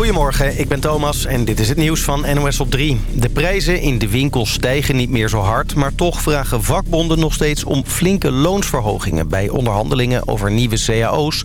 Goedemorgen, ik ben Thomas en dit is het nieuws van NOS op 3. De prijzen in de winkels stijgen niet meer zo hard... maar toch vragen vakbonden nog steeds om flinke loonsverhogingen... bij onderhandelingen over nieuwe cao's.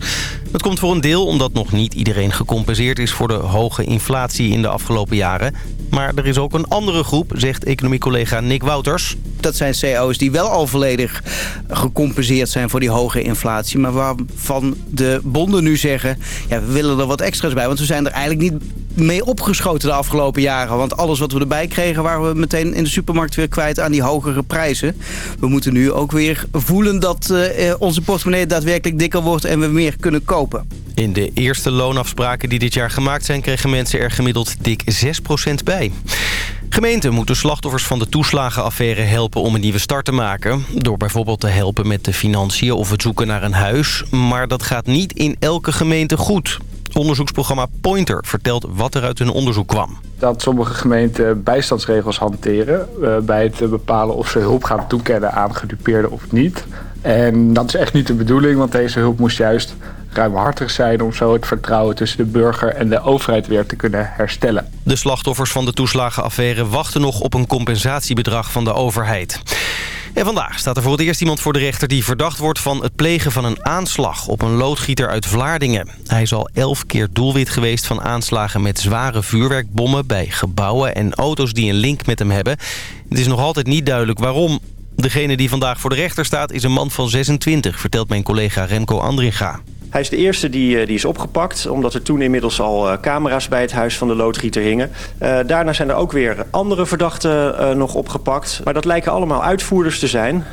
Dat komt voor een deel omdat nog niet iedereen gecompenseerd is... voor de hoge inflatie in de afgelopen jaren. Maar er is ook een andere groep, zegt economiecollega Nick Wouters. Dat zijn cao's die wel al volledig gecompenseerd zijn voor die hoge inflatie. Maar waarvan de bonden nu zeggen, ja, we willen er wat extra's bij. Want we zijn er eigenlijk niet mee opgeschoten de afgelopen jaren. Want alles wat we erbij kregen waren we meteen in de supermarkt weer kwijt aan die hogere prijzen. We moeten nu ook weer voelen dat uh, onze portemonnee daadwerkelijk dikker wordt en we meer kunnen kopen. In de eerste loonafspraken die dit jaar gemaakt zijn... kregen mensen er gemiddeld dik 6% bij. Gemeenten moeten slachtoffers van de toeslagenaffaire helpen om een nieuwe start te maken. Door bijvoorbeeld te helpen met de financiën of het zoeken naar een huis. Maar dat gaat niet in elke gemeente goed. Onderzoeksprogramma Pointer vertelt wat er uit hun onderzoek kwam. Dat sommige gemeenten bijstandsregels hanteren... Uh, bij het bepalen of ze hulp gaan toekennen aan gedupeerden of niet. En dat is echt niet de bedoeling, want deze hulp moest juist ruimhartig zijn... om zo het vertrouwen tussen de burger en de overheid weer te kunnen herstellen. De slachtoffers van de toeslagenaffaire wachten nog op een compensatiebedrag van de overheid. En vandaag staat er voor het eerst iemand voor de rechter die verdacht wordt van het plegen van een aanslag op een loodgieter uit Vlaardingen. Hij is al elf keer doelwit geweest van aanslagen met zware vuurwerkbommen bij gebouwen en auto's die een link met hem hebben. Het is nog altijd niet duidelijk waarom. Degene die vandaag voor de rechter staat is een man van 26, vertelt mijn collega Remco Andringa. Hij is de eerste die, eh, die is opgepakt, omdat er toen inmiddels al uh, camera's bij het huis van de loodgieter hingen. Uh, daarna zijn er ook weer andere verdachten nog opgepakt. Maar dat lijken allemaal uitvoerders te zijn.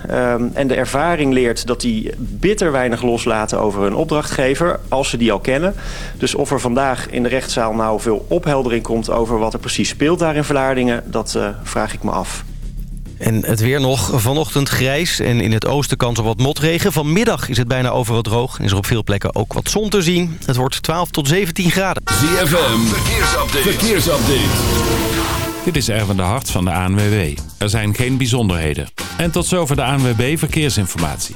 en de ervaring leert dat die bitter weinig loslaten over hun opdrachtgever, als ze die al kennen. Dus of er vandaag in de rechtszaal nou veel opheldering komt over wat er precies speelt daar in Vlaardingen, dat vraag ik me af. En het weer nog vanochtend grijs en in het oosten kans op wat motregen. Vanmiddag is het bijna overal droog en is er op veel plekken ook wat zon te zien. Het wordt 12 tot 17 graden. ZFM, verkeersupdate. verkeersupdate. Dit is Erwin de Hart van de ANWB. Er zijn geen bijzonderheden. En tot zover de ANWB Verkeersinformatie.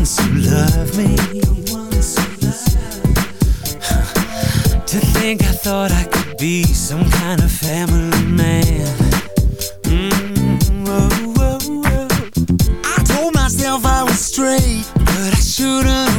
Ones who love me. To think I thought I could be some kind of family man. Mm, whoa, whoa, whoa. I told myself I was straight, but I shouldn't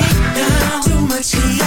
too much heavy.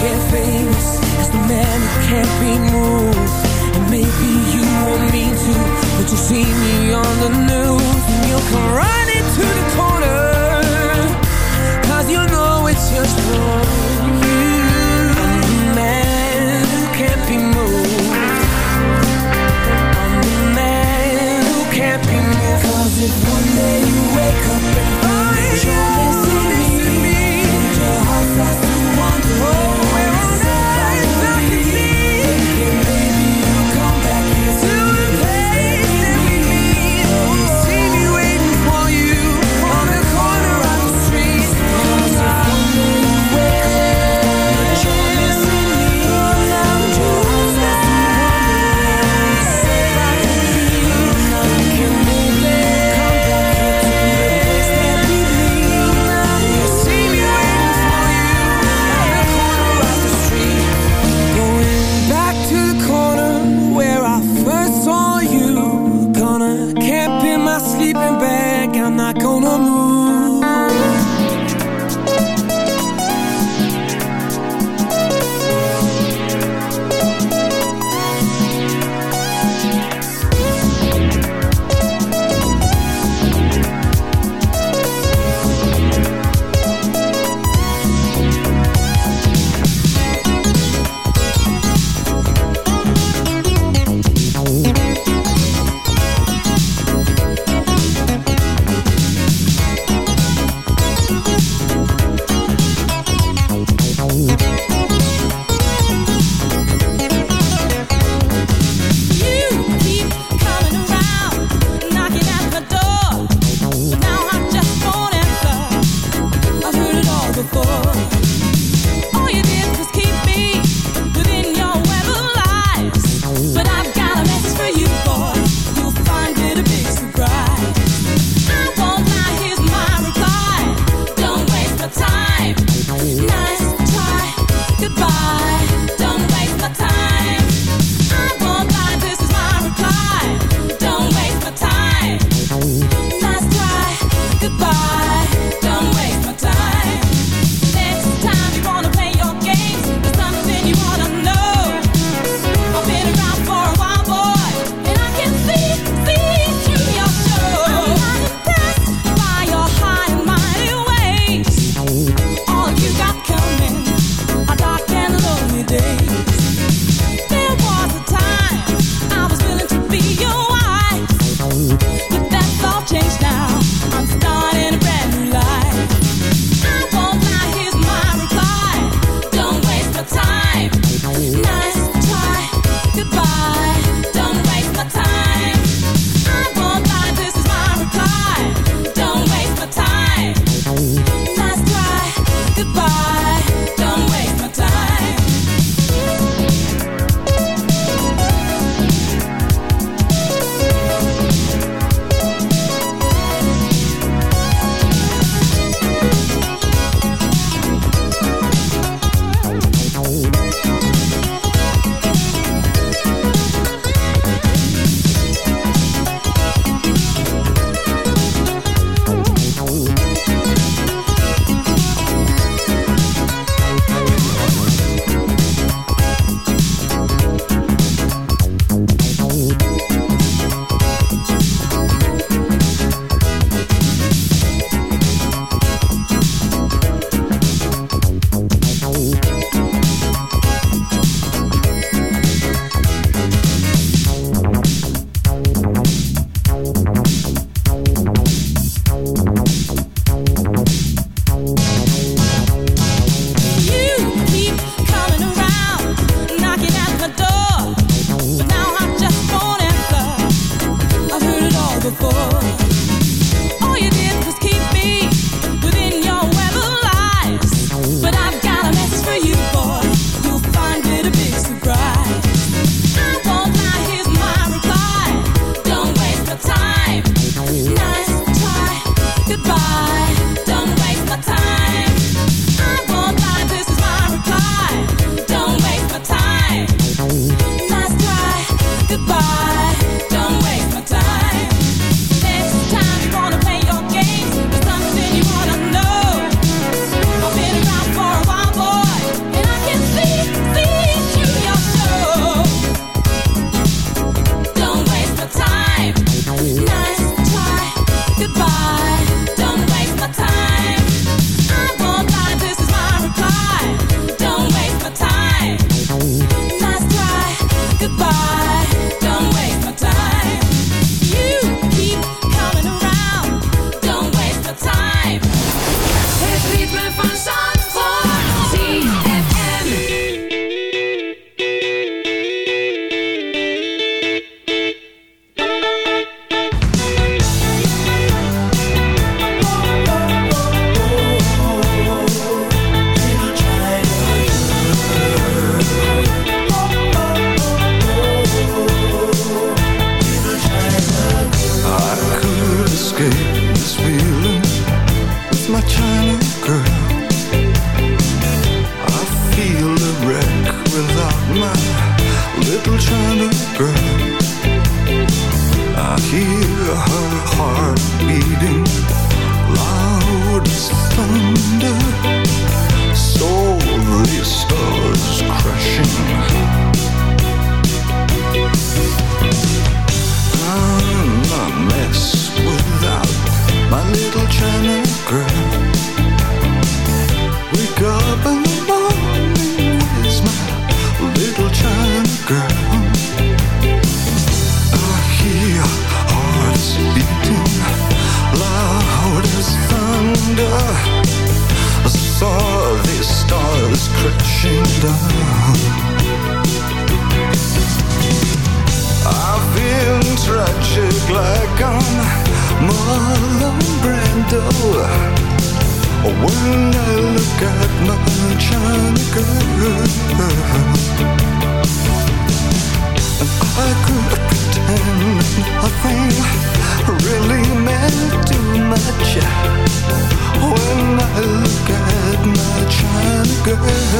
get famous as the man who can't be moved. And maybe you want me to, but you see me on the news and you'll come running to the corner. Cause you know it's just wrong. You, I'm the man who can't be moved. I'm the man who can't be moved. If one day you wake up and find you're missing me, and your heart starts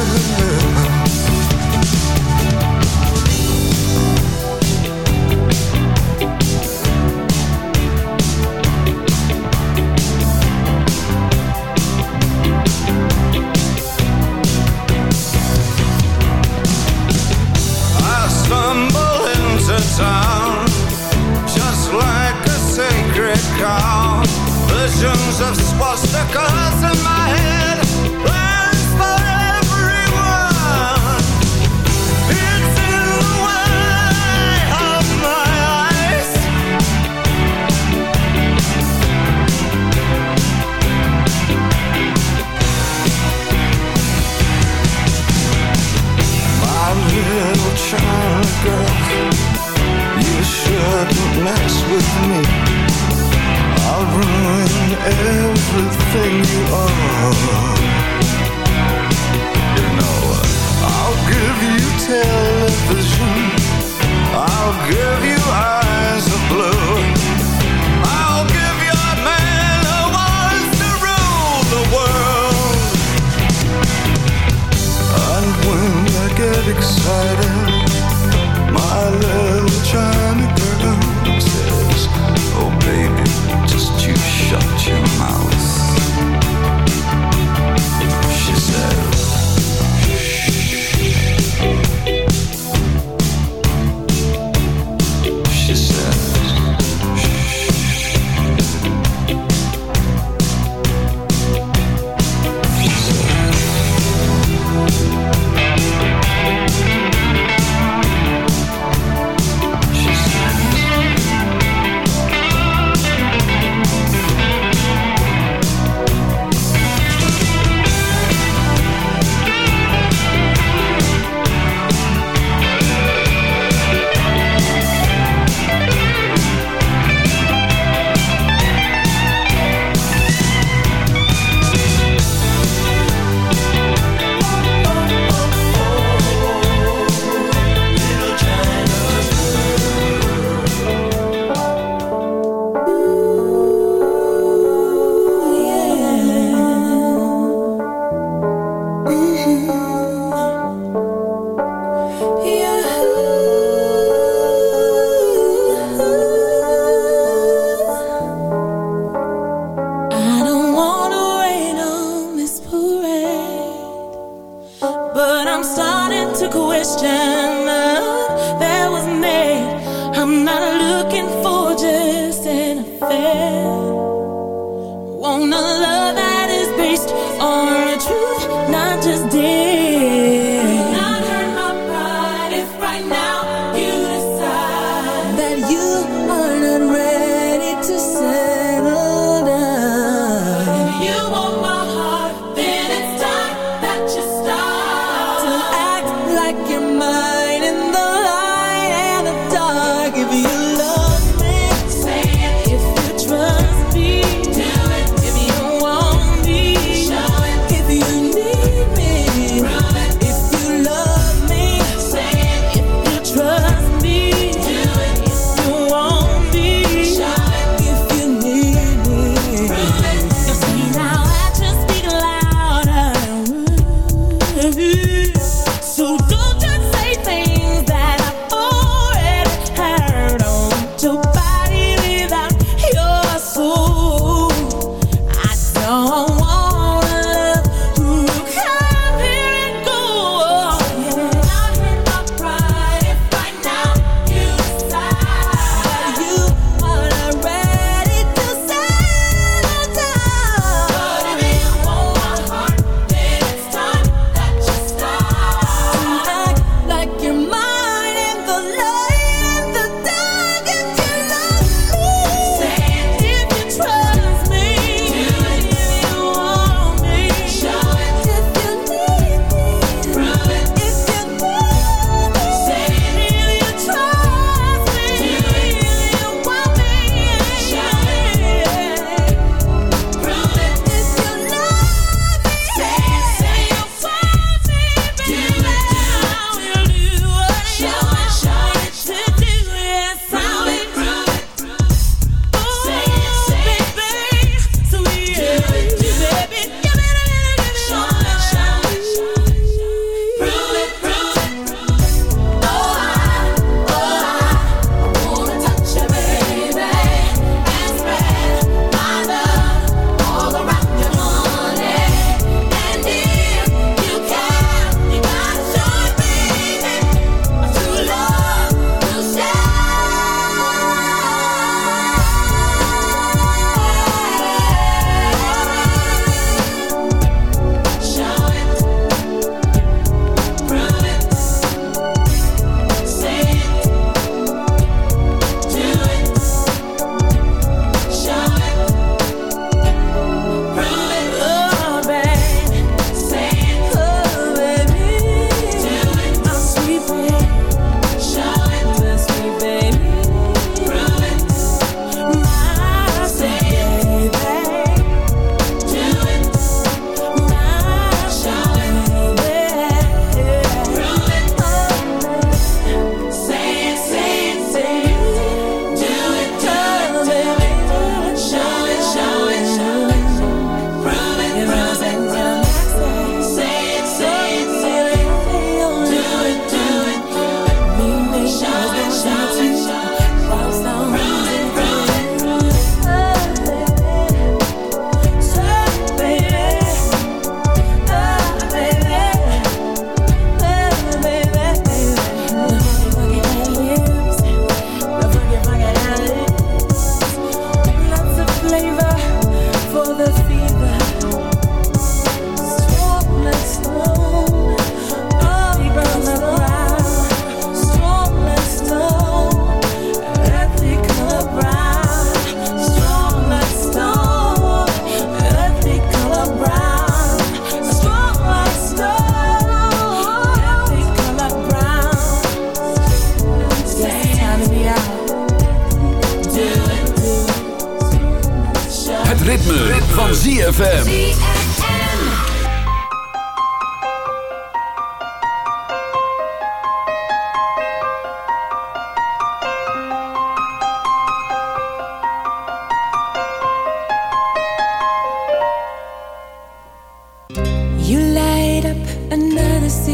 love.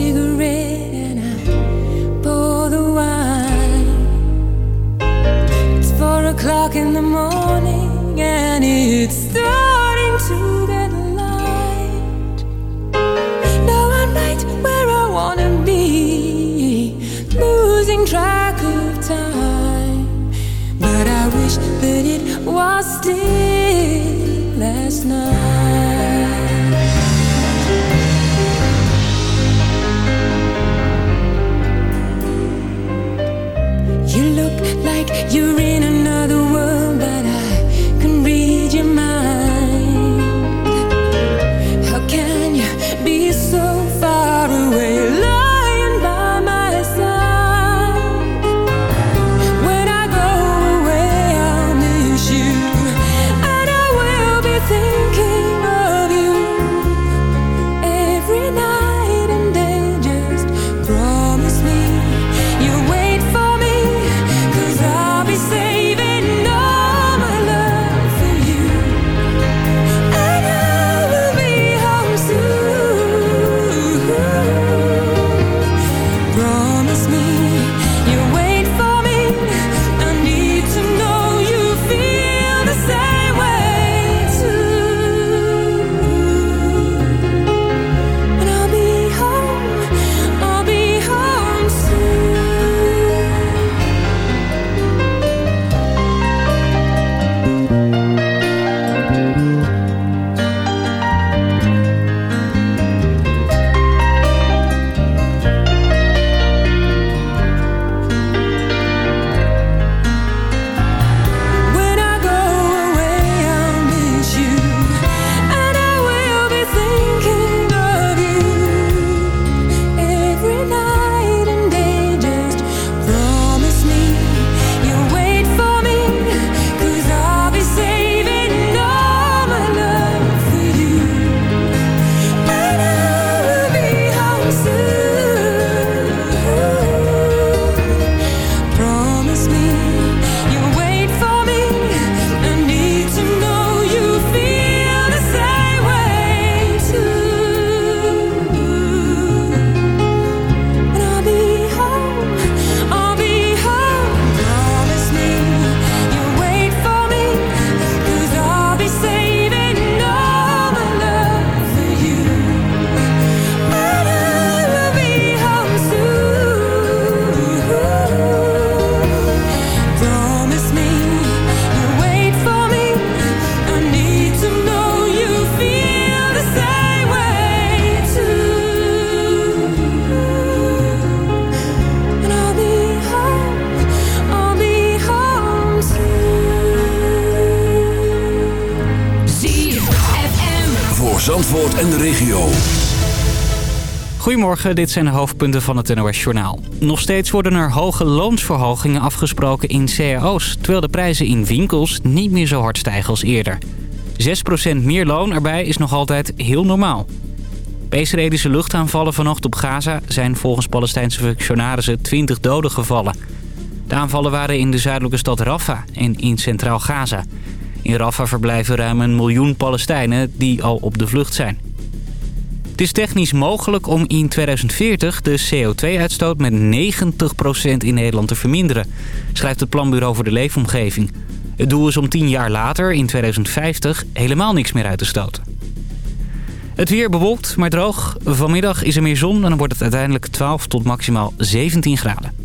cigarette and I pour the wine. It's four o'clock in the morning and it's starting to get light. Now I'm right where I wanna be, losing track of time. But I wish that it was still last night. you really Dit zijn de hoofdpunten van het NOS Journaal. Nog steeds worden er hoge loonsverhogingen afgesproken in cao's... terwijl de prijzen in winkels niet meer zo hard stijgen als eerder. 6% meer loon erbij is nog altijd heel normaal. Israëlische luchtaanvallen vannacht op Gaza zijn volgens Palestijnse functionarissen 20 doden gevallen. De aanvallen waren in de zuidelijke stad Rafah en in centraal Gaza. In Rafah verblijven ruim een miljoen Palestijnen die al op de vlucht zijn. Het is technisch mogelijk om in 2040 de CO2-uitstoot met 90% in Nederland te verminderen, schrijft het Planbureau voor de Leefomgeving. Het doel is om 10 jaar later, in 2050, helemaal niks meer uit te stoten. Het weer bewolkt, maar droog. Vanmiddag is er meer zon en dan wordt het uiteindelijk 12 tot maximaal 17 graden.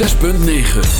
6.9